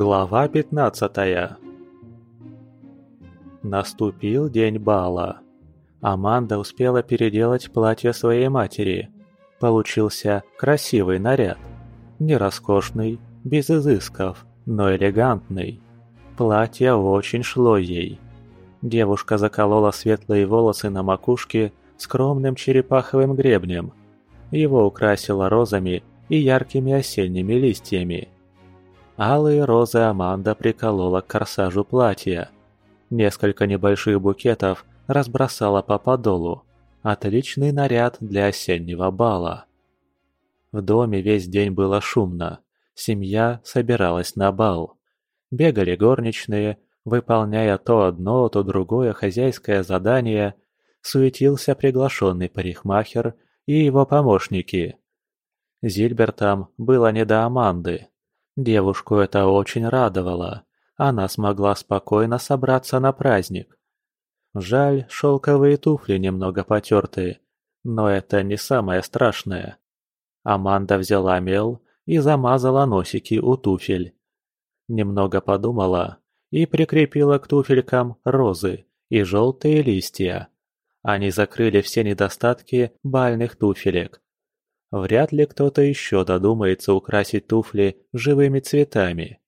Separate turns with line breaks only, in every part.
Глава пятнадцатая Наступил день бала. Аманда успела переделать платье своей матери. Получился красивый наряд. Не роскошный, без изысков, но элегантный. Платье очень шло ей. Девушка заколола светлые волосы на макушке скромным черепаховым гребнем. Его украсила розами и яркими осенними листьями. Алые розы Аманда приколола к корсажу платья. Несколько небольших букетов разбросала по подолу. Отличный наряд для осеннего бала. В доме весь день было шумно. Семья собиралась на бал. Бегали горничные, выполняя то одно, то другое хозяйское задание, суетился приглашенный парикмахер и его помощники. Зильбертам было не до Аманды. Девушку это очень радовало. Она смогла спокойно собраться на праздник. Жаль, шелковые туфли немного потертые, но это не самое страшное. Аманда взяла мел и замазала носики у туфель. Немного подумала и прикрепила к туфелькам розы и желтые листья. Они закрыли все недостатки бальных туфелек. Вряд ли кто-то еще додумается украсить туфли живыми цветами.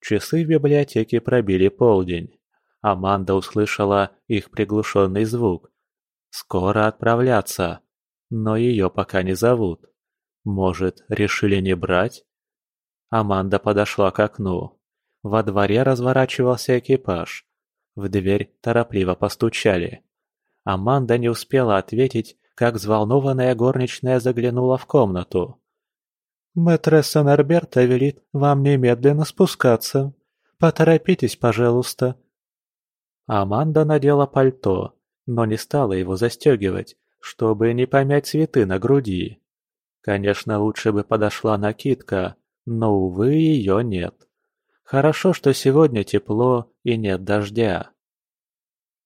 Часы в библиотеке пробили полдень. Аманда услышала их приглушенный звук. Скоро отправляться, но ее пока не зовут. Может, решили не брать? Аманда подошла к окну. Во дворе разворачивался экипаж. В дверь торопливо постучали. Аманда не успела ответить, как взволнованная горничная заглянула в комнату. «Мэтресса Норберта велит вам немедленно спускаться. Поторопитесь, пожалуйста». Аманда надела пальто, но не стала его застегивать, чтобы не помять цветы на груди. Конечно, лучше бы подошла накидка, но, увы, ее нет. Хорошо, что сегодня тепло и нет дождя.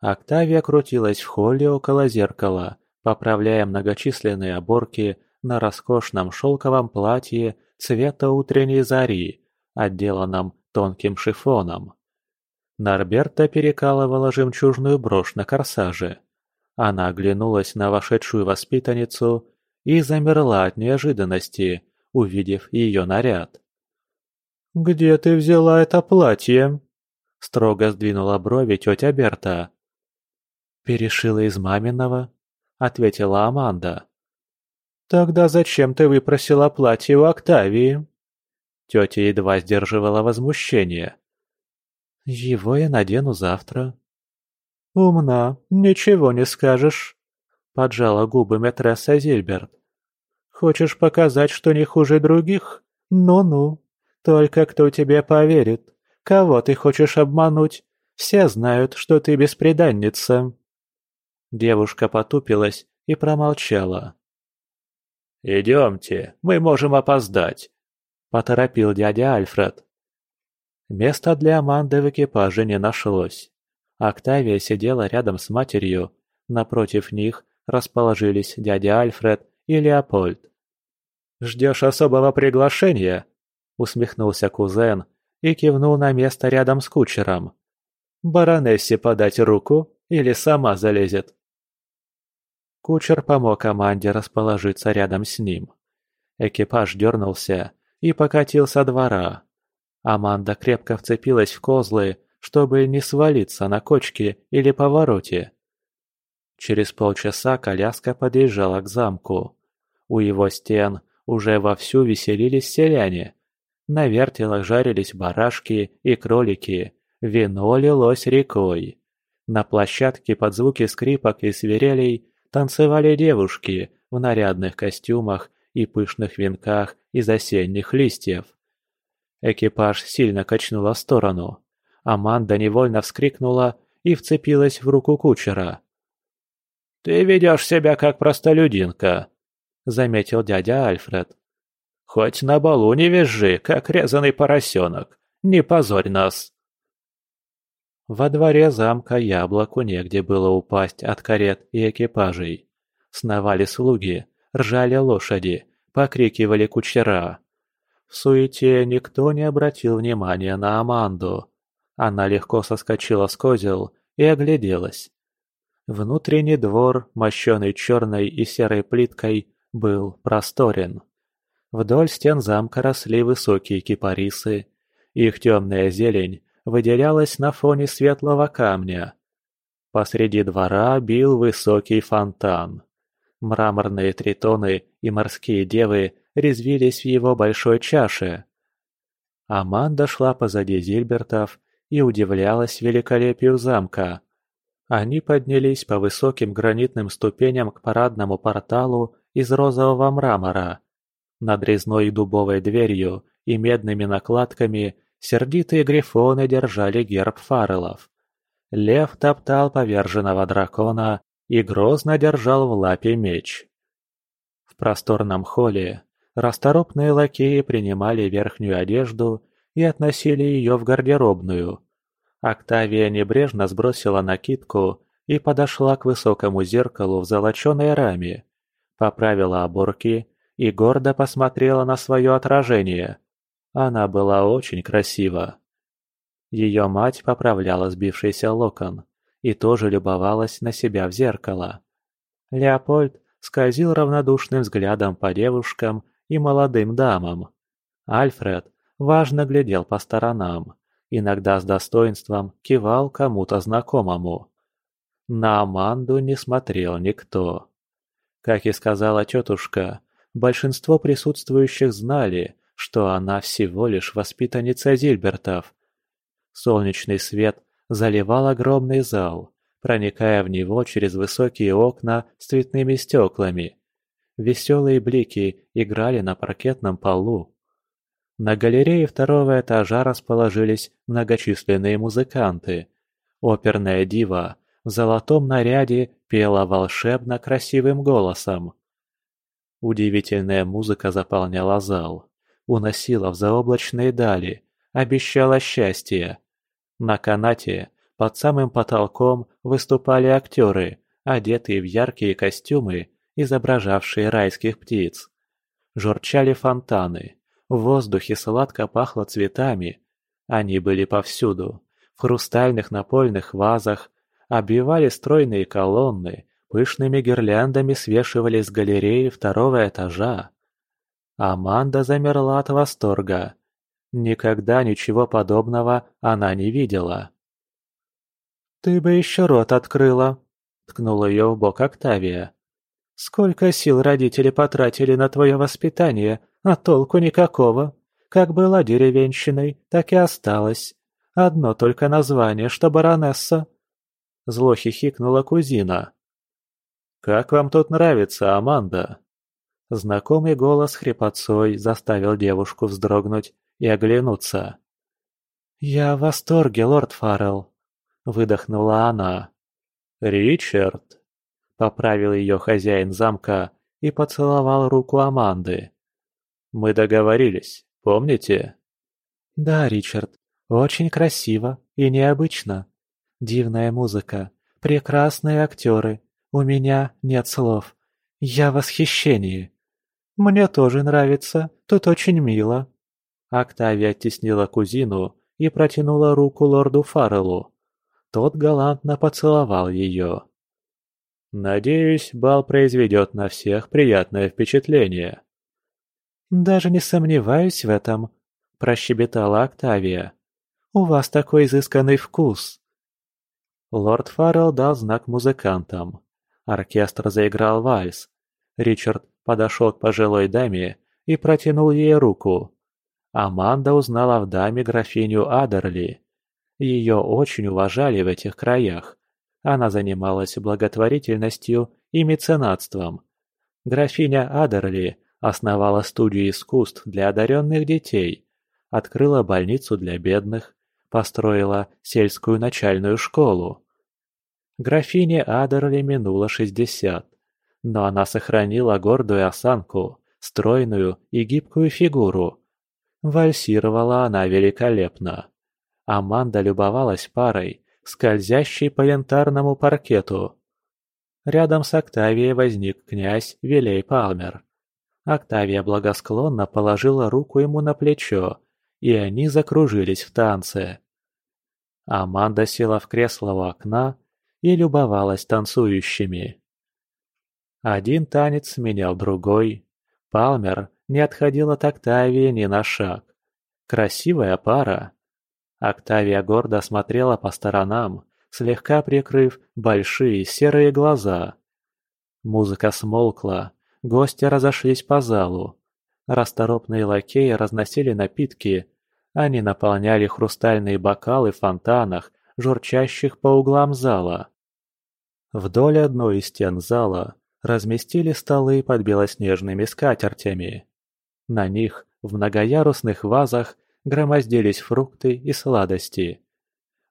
Октавия крутилась в холле около зеркала, поправляя многочисленные оборки на роскошном шелковом платье цвета утренней зари, отделанном тонким шифоном. Норберта перекалывала жемчужную брошь на корсаже. Она оглянулась на вошедшую воспитанницу и замерла от неожиданности, увидев ее наряд. «Где ты взяла это платье?» – строго сдвинула брови тетя Берта. «Перешила из маминого», – ответила Аманда. «Тогда зачем ты выпросила платье у Октавии?» Тетя едва сдерживала возмущение. «Его я надену завтра». «Умна, ничего не скажешь», – поджала губы мэтресса Зильберт. «Хочешь показать, что не хуже других? Ну-ну, только кто тебе поверит? Кого ты хочешь обмануть? Все знают, что ты беспреданница». Девушка потупилась и промолчала. «Идемте, мы можем опоздать», – поторопил дядя Альфред. Места для Аманды в экипаже не нашлось. Октавия сидела рядом с матерью, напротив них расположились дядя Альфред и Леопольд. «Ждешь особого приглашения?» – усмехнулся кузен и кивнул на место рядом с кучером. «Баронессе подать руку или сама залезет?» Кучер помог Аманде расположиться рядом с ним. Экипаж дернулся и покатил со двора. Аманда крепко вцепилась в козлы, чтобы не свалиться на кочке или повороте. Через полчаса коляска подъезжала к замку. У его стен уже вовсю веселились селяне. На вертелах жарились барашки и кролики, вино лилось рекой. На площадке под звуки скрипок и свирелей танцевали девушки в нарядных костюмах и пышных венках из осенних листьев. Экипаж сильно качнуло в сторону. Аманда невольно вскрикнула и вцепилась в руку кучера. «Ты ведешь себя как простолюдинка», — заметил дядя Альфред. «Хоть на балу не визжи, как резаный поросенок. Не позорь нас!» Во дворе замка яблоку негде было упасть от карет и экипажей. Сновали слуги, ржали лошади, покрикивали кучера. В суете никто не обратил внимания на Аманду. Она легко соскочила с козел и огляделась. Внутренний двор, мощенный черной и серой плиткой, был просторен. Вдоль стен замка росли высокие кипарисы. Их темная зелень выделялась на фоне светлого камня. Посреди двора бил высокий фонтан. Мраморные тритоны и морские девы резвились в его большой чаше. Аманда шла позади Зильбертов и удивлялась великолепию замка. Они поднялись по высоким гранитным ступеням к парадному порталу из розового мрамора. Над резной дубовой дверью и медными накладками сердитые грифоны держали герб фарелов. Лев топтал поверженного дракона и грозно держал в лапе меч. В просторном холле расторопные лакеи принимали верхнюю одежду и относили ее в гардеробную. Октавия небрежно сбросила накидку и подошла к высокому зеркалу в золоченой раме, поправила оборки и гордо посмотрела на свое отражение. Она была очень красива. Ее мать поправляла сбившийся локон и тоже любовалась на себя в зеркало. Леопольд скользил равнодушным взглядом по девушкам и молодым дамам. Альфред важно глядел по сторонам, иногда с достоинством кивал кому-то знакомому. На Аманду не смотрел никто. Как и сказала тетушка, большинство присутствующих знали, что она всего лишь воспитанница Зильбертов, Солнечный свет заливал огромный зал, проникая в него через высокие окна с цветными стеклами. Веселые блики играли на паркетном полу. На галерее второго этажа расположились многочисленные музыканты. Оперная дива в золотом наряде пела волшебно красивым голосом. Удивительная музыка заполняла зал, уносила в заоблачные дали, обещала счастье. На канате, под самым потолком, выступали актеры, одетые в яркие костюмы, изображавшие райских птиц. Журчали фонтаны, в воздухе сладко пахло цветами. Они были повсюду, в хрустальных напольных вазах, обвивали стройные колонны, пышными гирляндами свешивали с галереи второго этажа. Аманда замерла от восторга. Никогда ничего подобного она не видела. «Ты бы еще рот открыла!» – ткнула ее в бок Октавия. «Сколько сил родители потратили на твое воспитание, а толку никакого. Как была деревенщиной, так и осталась. Одно только название, что баронесса». Зло хихикнула кузина. «Как вам тут нравится, Аманда?» Знакомый голос хрипотцой заставил девушку вздрогнуть и оглянуться. «Я в восторге, лорд Фаррелл», — выдохнула она. «Ричард», — поправил ее хозяин замка и поцеловал руку Аманды. «Мы договорились, помните?» «Да, Ричард, очень красиво и необычно. Дивная музыка, прекрасные актеры. У меня нет слов. Я в восхищении. Мне тоже нравится, тут очень мило», Октавия оттеснила кузину и протянула руку лорду Фарреллу. Тот галантно поцеловал ее. «Надеюсь, бал произведет на всех приятное впечатление». «Даже не сомневаюсь в этом», – прощебетала Октавия. «У вас такой изысканный вкус». Лорд Фаррелл дал знак музыкантам. Оркестр заиграл вальс. Ричард подошел к пожилой даме и протянул ей руку. Аманда узнала в даме графиню Адерли. Ее очень уважали в этих краях. Она занималась благотворительностью и меценатством. Графиня Адерли основала студию искусств для одаренных детей, открыла больницу для бедных, построила сельскую начальную школу. Графине Адерли минуло шестьдесят, но она сохранила гордую осанку, стройную и гибкую фигуру, Вальсировала она великолепно. Аманда любовалась парой, скользящей по янтарному паркету. Рядом с Октавией возник князь Вилей Палмер. Октавия благосклонно положила руку ему на плечо, и они закружились в танце. Аманда села в кресло у окна и любовалась танцующими. Один танец сменял другой. Палмер не отходил от Октавии ни на шаг. Красивая пара. Октавия гордо смотрела по сторонам, слегка прикрыв большие серые глаза. Музыка смолкла, гости разошлись по залу. Расторопные лакеи разносили напитки, они наполняли хрустальные бокалы в фонтанах, журчащих по углам зала. Вдоль одной из стен зала разместили столы под белоснежными скатертями. На них в многоярусных вазах громоздились фрукты и сладости.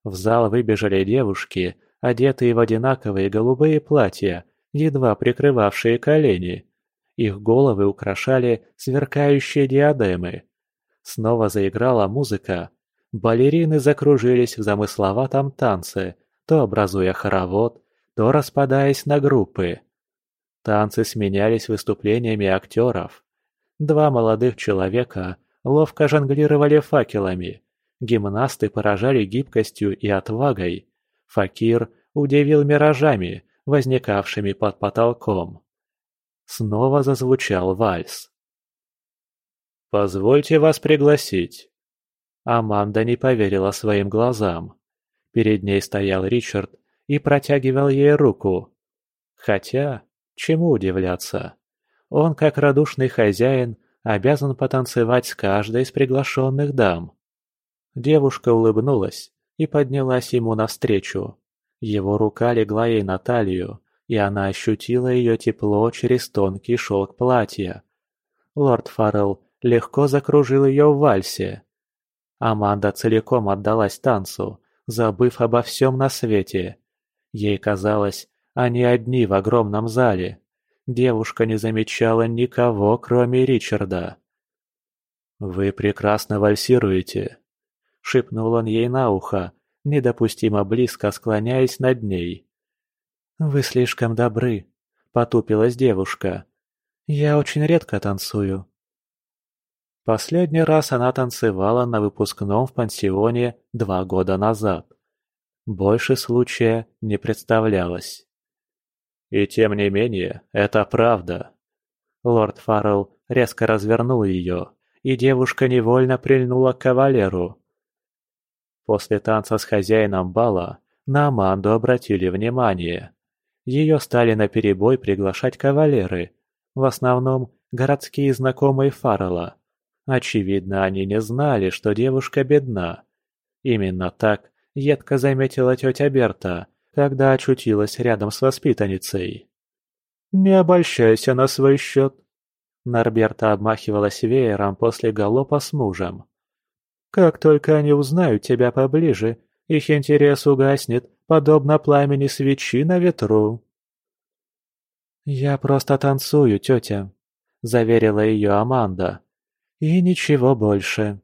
В зал выбежали девушки, одетые в одинаковые голубые платья, едва прикрывавшие колени. Их головы украшали сверкающие диадемы. Снова заиграла музыка. Балерины закружились в замысловатом танце, то образуя хоровод, то распадаясь на группы. Танцы сменялись выступлениями актеров. Два молодых человека ловко жонглировали факелами. Гимнасты поражали гибкостью и отвагой. Факир удивил миражами, возникавшими под потолком. Снова зазвучал вальс. «Позвольте вас пригласить». Аманда не поверила своим глазам. Перед ней стоял Ричард и протягивал ей руку. Хотя, Чему удивляться? Он, как радушный хозяин, обязан потанцевать с каждой из приглашенных дам. Девушка улыбнулась и поднялась ему навстречу. Его рука легла ей на талию, и она ощутила ее тепло через тонкий шелк платья. Лорд Фаррелл легко закружил ее в вальсе. Аманда целиком отдалась танцу, забыв обо всем на свете. Ей казалось, они одни в огромном зале. Девушка не замечала никого, кроме Ричарда. «Вы прекрасно вальсируете», — шепнул он ей на ухо, недопустимо близко склоняясь над ней. «Вы слишком добры», — потупилась девушка. «Я очень редко танцую». Последний раз она танцевала на выпускном в пансионе два года назад. Больше случая не представлялось. И тем не менее, это правда. Лорд Фаррелл резко развернул ее, и девушка невольно прильнула к кавалеру. После танца с хозяином бала на Аманду обратили внимание. Ее стали наперебой приглашать кавалеры, в основном городские знакомые Фаррелла. Очевидно, они не знали, что девушка бедна. Именно так едко заметила тетя Берта, когда очутилась рядом с воспитанницей. «Не обольщайся на свой счет!» Норберта обмахивалась веером после галопа с мужем. «Как только они узнают тебя поближе, их интерес угаснет, подобно пламени свечи на ветру». «Я просто танцую, тетя», — заверила ее Аманда. «И ничего больше».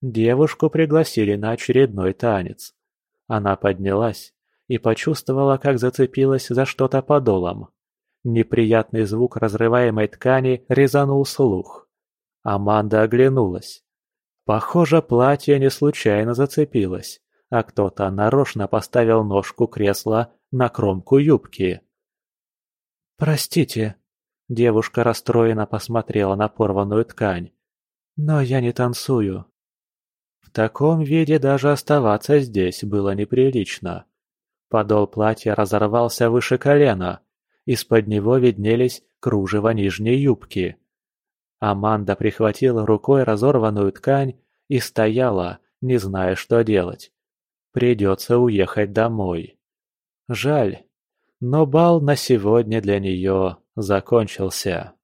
Девушку пригласили на очередной танец. Она поднялась, и почувствовала, как зацепилась за что-то подолом. Неприятный звук разрываемой ткани резанул слух. Аманда оглянулась. Похоже, платье не случайно зацепилось, а кто-то нарочно поставил ножку кресла на кромку юбки. «Простите», — девушка расстроенно посмотрела на порванную ткань, — «но я не танцую». В таком виде даже оставаться здесь было неприлично. Подол платья разорвался выше колена. Из-под него виднелись кружево нижней юбки. Аманда прихватила рукой разорванную ткань и стояла, не зная, что делать. Придется уехать домой. Жаль, но бал на сегодня для нее закончился.